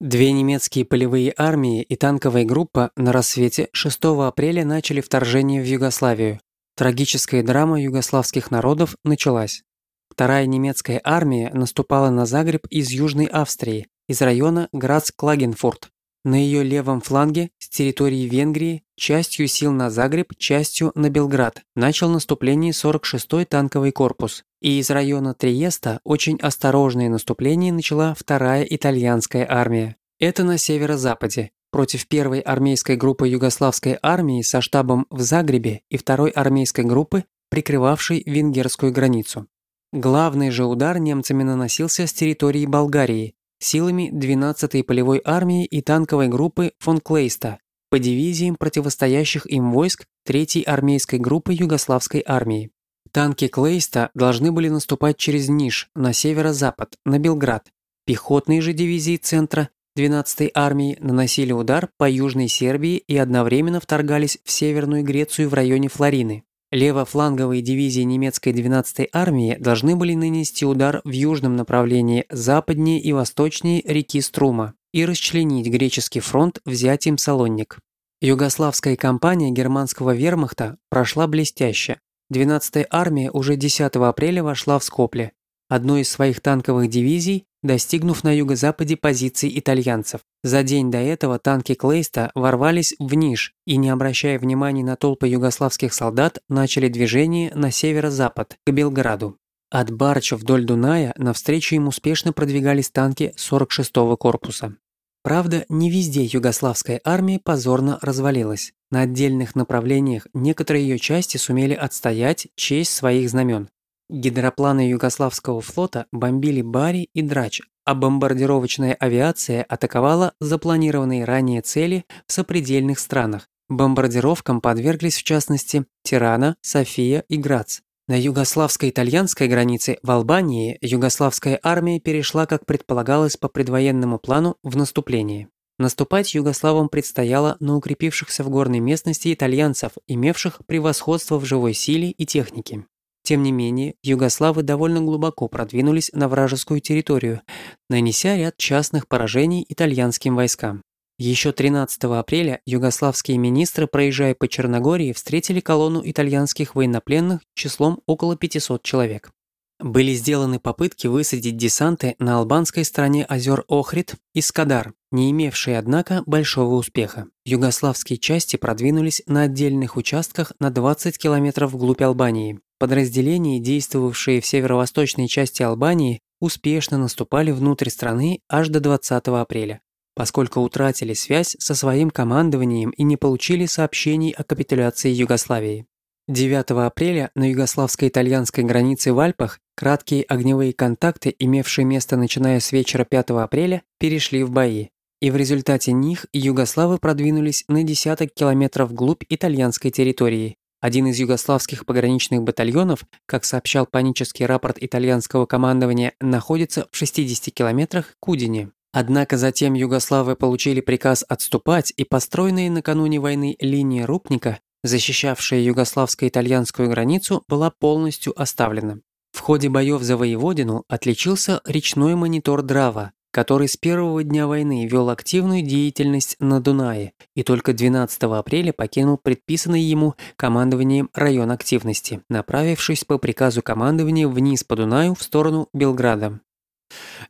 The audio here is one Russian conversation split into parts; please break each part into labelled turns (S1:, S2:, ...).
S1: Две немецкие полевые армии и танковая группа на рассвете 6 апреля начали вторжение в Югославию. Трагическая драма югославских народов началась. Вторая немецкая армия наступала на Загреб из Южной Австрии, из района Грац-Клагенфурт. На ее левом фланге, с территории Венгрии, частью сил на Загреб, частью на Белград, начал наступление 46-й танковый корпус. И из района Триеста очень осторожное наступление начала вторая итальянская армия. Это на северо-западе, против первой армейской группы югославской армии со штабом в Загребе и второй армейской группы, прикрывавшей венгерскую границу. Главный же удар немцами наносился с территории Болгарии, силами 12-й полевой армии и танковой группы фон Клейста по дивизиям противостоящих им войск 3-й армейской группы югославской армии. Танки Клейста должны были наступать через Ниш на северо-запад, на Белград. Пехотные же дивизии центра 12-й армии наносили удар по Южной Сербии и одновременно вторгались в Северную Грецию в районе Флорины. Левофланговые дивизии немецкой 12-й армии должны были нанести удар в южном направлении западнее и восточнее реки Струма и расчленить греческий фронт взятием Салонник. Югославская кампания германского вермахта прошла блестяще. 12-я армия уже 10 апреля вошла в Скопле, одной из своих танковых дивизий, достигнув на юго-западе позиций итальянцев. За день до этого танки Клейста ворвались в Ниш и, не обращая внимания на толпы югославских солдат, начали движение на северо-запад, к Белграду. От Барча вдоль Дуная навстречу им успешно продвигались танки 46-го корпуса. Правда, не везде югославская армия позорно развалилась. На отдельных направлениях некоторые ее части сумели отстоять честь своих знамен. Гидропланы Югославского флота бомбили Бари и Драч, а бомбардировочная авиация атаковала запланированные ранее цели в сопредельных странах. Бомбардировкам подверглись в частности Тирана, София и Грац. На югославско-итальянской границе в Албании югославская армия перешла, как предполагалось по предвоенному плану, в наступление. Наступать югославам предстояло на укрепившихся в горной местности итальянцев, имевших превосходство в живой силе и технике. Тем не менее, югославы довольно глубоко продвинулись на вражескую территорию, нанеся ряд частных поражений итальянским войскам. Еще 13 апреля югославские министры, проезжая по Черногории, встретили колонну итальянских военнопленных числом около 500 человек. Были сделаны попытки высадить десанты на албанской стороне озер Охрид и Скадар, не имевшие, однако, большого успеха. Югославские части продвинулись на отдельных участках на 20 километров вглубь Албании, Подразделения, действовавшие в северо-восточной части Албании, успешно наступали внутрь страны аж до 20 апреля, поскольку утратили связь со своим командованием и не получили сообщений о капитуляции Югославии. 9 апреля на югославско-итальянской границе в Альпах краткие огневые контакты, имевшие место начиная с вечера 5 апреля, перешли в бои, и в результате них югославы продвинулись на десяток километров вглубь итальянской территории, один из югославских пограничных батальонов, как сообщал панический рапорт итальянского командования, находится в 60 километрах к Удине. Однако затем югославы получили приказ отступать, и построенная накануне войны линия Рупника, защищавшая югославско-итальянскую границу, была полностью оставлена. В ходе боев за Воеводину отличился речной монитор Драва, который с первого дня войны вел активную деятельность на Дунае и только 12 апреля покинул предписанный ему командованием район активности, направившись по приказу командования вниз по Дунаю в сторону Белграда.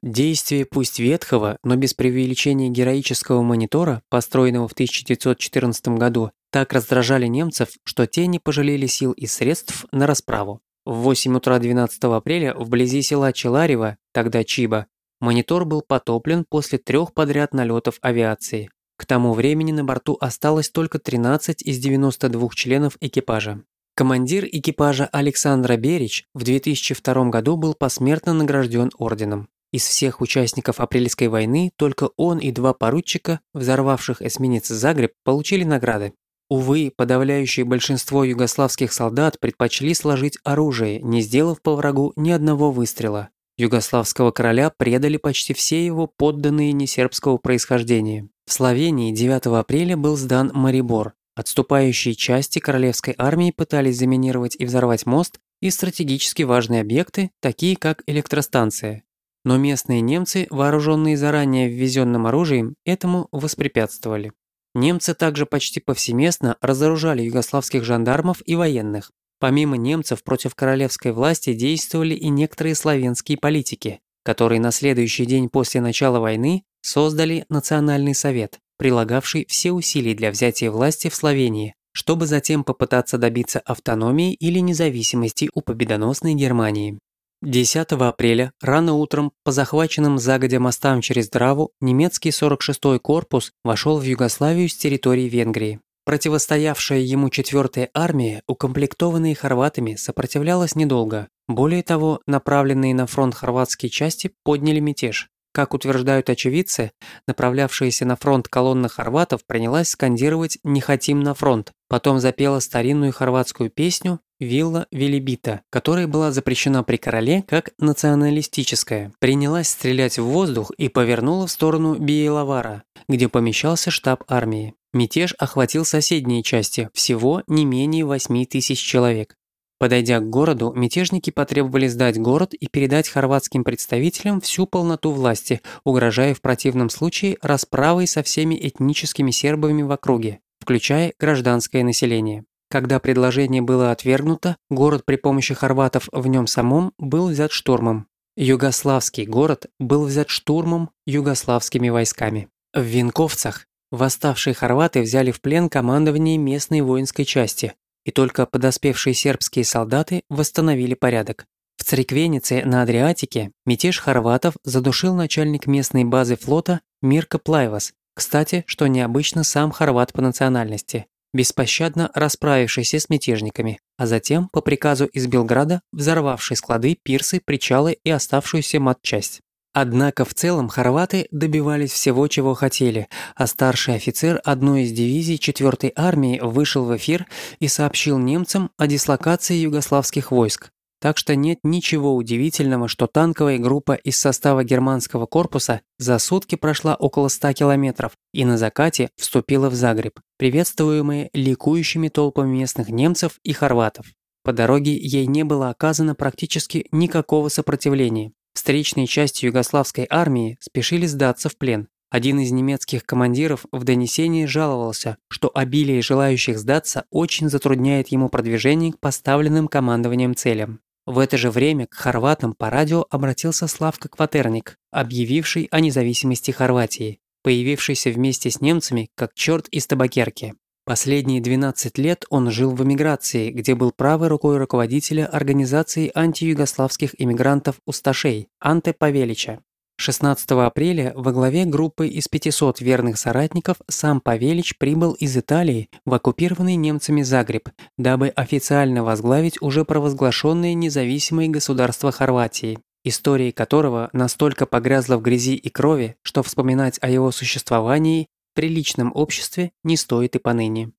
S1: Действия пусть ветхого, но без преувеличения героического монитора, построенного в 1914 году, так раздражали немцев, что те не пожалели сил и средств на расправу. В 8 утра 12 апреля вблизи села Челарева, тогда Чиба, Монитор был потоплен после трех подряд налетов авиации. К тому времени на борту осталось только 13 из 92 членов экипажа. Командир экипажа Александра Берич в 2002 году был посмертно награжден орденом. Из всех участников Апрельской войны только он и два поручика, взорвавших эсминец Загреб, получили награды. Увы, подавляющее большинство югославских солдат предпочли сложить оружие, не сделав по врагу ни одного выстрела. Югославского короля предали почти все его подданные несербского происхождения. В Словении 9 апреля был сдан Марибор. Отступающие части королевской армии пытались заминировать и взорвать мост и стратегически важные объекты, такие как электростанция. но местные немцы, вооруженные заранее ввезенным оружием, этому воспрепятствовали. Немцы также почти повсеместно разоружали югославских жандармов и военных. Помимо немцев против королевской власти действовали и некоторые славянские политики, которые на следующий день после начала войны создали Национальный совет, прилагавший все усилия для взятия власти в Словении, чтобы затем попытаться добиться автономии или независимости у победоносной Германии. 10 апреля рано утром по захваченным загодя мостам через Драву немецкий 46-й корпус вошел в Югославию с территории Венгрии. Противостоявшая ему 4-я армия, укомплектованная хорватами, сопротивлялась недолго. Более того, направленные на фронт хорватские части подняли мятеж. Как утверждают очевидцы, направлявшаяся на фронт колонна хорватов принялась скандировать «Не хотим на фронт». Потом запела старинную хорватскую песню «Вилла Велибита», которая была запрещена при короле как националистическая. Принялась стрелять в воздух и повернула в сторону Биелавара, где помещался штаб армии. Мятеж охватил соседние части, всего не менее 8 тысяч человек. Подойдя к городу, мятежники потребовали сдать город и передать хорватским представителям всю полноту власти, угрожая в противном случае расправой со всеми этническими сербами в округе, включая гражданское население. Когда предложение было отвергнуто, город при помощи хорватов в нем самом был взят штурмом. Югославский город был взят штурмом югославскими войсками. В Винковцах восставшие хорваты взяли в плен командование местной воинской части, и только подоспевшие сербские солдаты восстановили порядок. В Цриквенице на Адриатике мятеж хорватов задушил начальник местной базы флота Мирко Плайвас, кстати, что необычно сам хорват по национальности, беспощадно расправившийся с мятежниками, а затем, по приказу из Белграда, взорвавший склады, пирсы, причалы и оставшуюся матчасть. Однако в целом хорваты добивались всего, чего хотели, а старший офицер одной из дивизий 4-й армии вышел в эфир и сообщил немцам о дислокации югославских войск. Так что нет ничего удивительного, что танковая группа из состава германского корпуса за сутки прошла около 100 километров и на закате вступила в Загреб, приветствуемая ликующими толпами местных немцев и хорватов. По дороге ей не было оказано практически никакого сопротивления. Встречные части югославской армии спешили сдаться в плен. Один из немецких командиров в донесении жаловался, что обилие желающих сдаться очень затрудняет ему продвижение к поставленным командованием целям. В это же время к хорватам по радио обратился Славка Кватерник, объявивший о независимости Хорватии, появившийся вместе с немцами как черт из табакерки. Последние 12 лет он жил в эмиграции, где был правой рукой руководителя организации антиюгославских иммигрантов Усташей, Анте Павелича. 16 апреля во главе группы из 500 верных соратников сам Павелич прибыл из Италии в оккупированный немцами Загреб, дабы официально возглавить уже провозглашенное независимое государство Хорватии, история которого настолько погрязла в грязи и крови, что вспоминать о его существовании приличном обществе не стоит и поныне.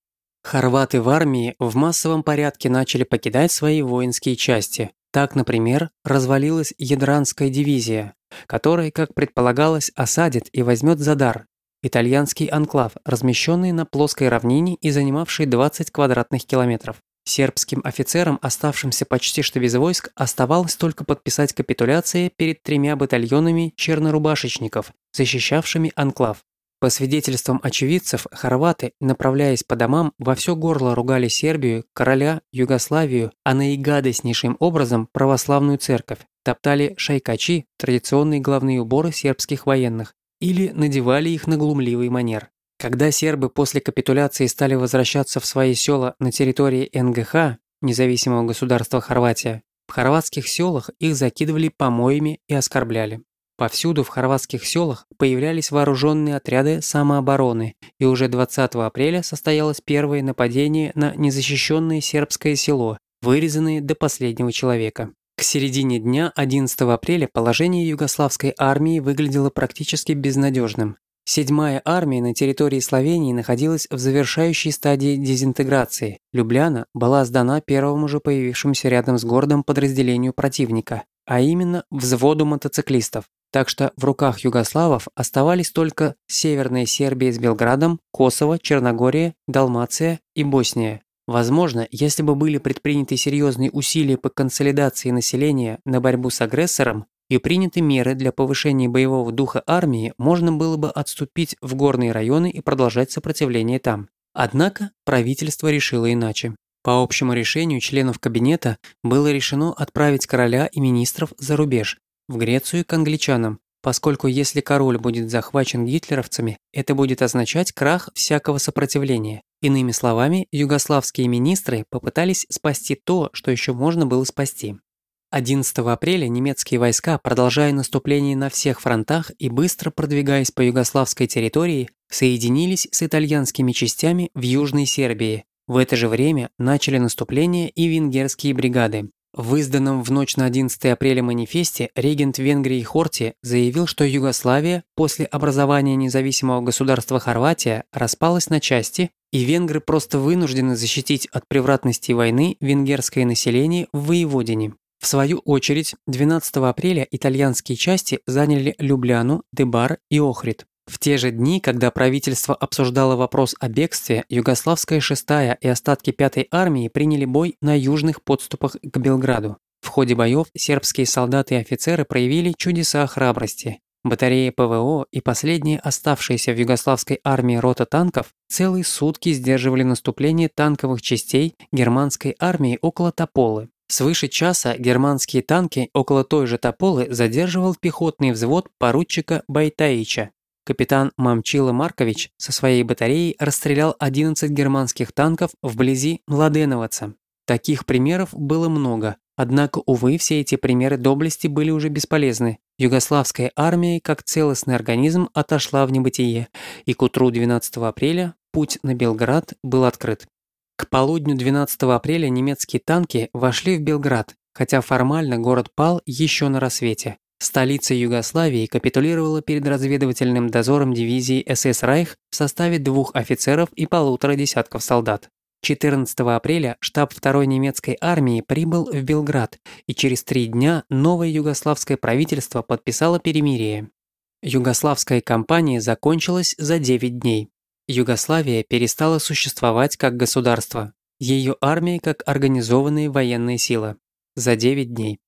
S1: Хорваты в армии в массовом порядке начали покидать свои воинские части. Так, например, развалилась Ядранская дивизия, которая, как предполагалось, осадит и возьмет Задар, итальянский анклав, размещенный на плоской равнине и занимавший 20 квадратных километров. Сербским офицерам, оставшимся почти что без войск, оставалось только подписать капитуляции перед тремя батальонами чернорубашечников, защищавшими анклав. По свидетельствам очевидцев, хорваты, направляясь по домам, во все горло ругали Сербию, короля, Югославию, а наигадостнейшим образом православную церковь, топтали шайкачи, традиционные главные уборы сербских военных, или надевали их на глумливый манер. Когда сербы после капитуляции стали возвращаться в свои села на территории НГХ, независимого государства Хорватия, в хорватских селах их закидывали помоями и оскорбляли. Повсюду в хорватских селах появлялись вооруженные отряды самообороны, и уже 20 апреля состоялось первое нападение на незащищенное сербское село, вырезанное до последнего человека. К середине дня 11 апреля положение югославской армии выглядело практически безнадежным. Седьмая армия на территории Словении находилась в завершающей стадии дезинтеграции. Любляна была сдана первому же появившемуся рядом с городом подразделению противника, а именно взводу мотоциклистов. Так что в руках югославов оставались только Северная Сербия с Белградом, Косово, Черногория, Далмация и Босния. Возможно, если бы были предприняты серьезные усилия по консолидации населения на борьбу с агрессором, и приняты меры для повышения боевого духа армии, можно было бы отступить в горные районы и продолжать сопротивление там. Однако правительство решило иначе. По общему решению членов кабинета было решено отправить короля и министров за рубеж, в Грецию к англичанам, поскольку если король будет захвачен гитлеровцами, это будет означать крах всякого сопротивления. Иными словами, югославские министры попытались спасти то, что еще можно было спасти. 11 апреля немецкие войска, продолжая наступление на всех фронтах и быстро продвигаясь по югославской территории, соединились с итальянскими частями в Южной Сербии. В это же время начали наступление и венгерские бригады. В изданном в ночь на 11 апреля манифесте регент Венгрии Хорти заявил, что Югославия после образования независимого государства Хорватия распалась на части, и венгры просто вынуждены защитить от превратности войны венгерское население в Воеводине. В свою очередь, 12 апреля итальянские части заняли Любляну, Дебар и Охрид. В те же дни, когда правительство обсуждало вопрос о бегстве, Югославская шестая и остатки пятой армии приняли бой на южных подступах к Белграду. В ходе боев сербские солдаты и офицеры проявили чудеса храбрости. Батареи ПВО и последние оставшиеся в югославской армии рота танков целые сутки сдерживали наступление танковых частей германской армии около Тополы. Свыше часа германские танки около той же Тополы задерживал пехотный взвод поручика Байтаича. Капитан Мамчила Маркович со своей батареей расстрелял 11 германских танков вблизи Младеноваца. Таких примеров было много, однако, увы, все эти примеры доблести были уже бесполезны. Югославская армия, как целостный организм, отошла в небытие, и к утру 12 апреля путь на Белград был открыт. К полудню 12 апреля немецкие танки вошли в Белград, хотя формально город пал еще на рассвете. Столица Югославии капитулировала перед разведывательным дозором дивизии СС «Райх» в составе двух офицеров и полутора десятков солдат. 14 апреля штаб второй немецкой армии прибыл в Белград, и через три дня новое югославское правительство подписало перемирие. Югославская кампания закончилась за 9 дней. Югославия перестала существовать как государство, ее армия как организованная военная сила. За 9 дней.